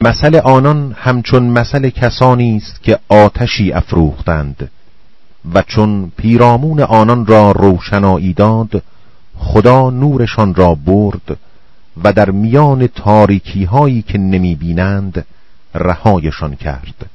مثل آنان همچون مثل کسانی است که آتشی افروختند و چون پیرامون آنان را روشنایی داد خدا نورشان را برد و در میان تاریکی هایی که نمی بینند رهایشان کرد.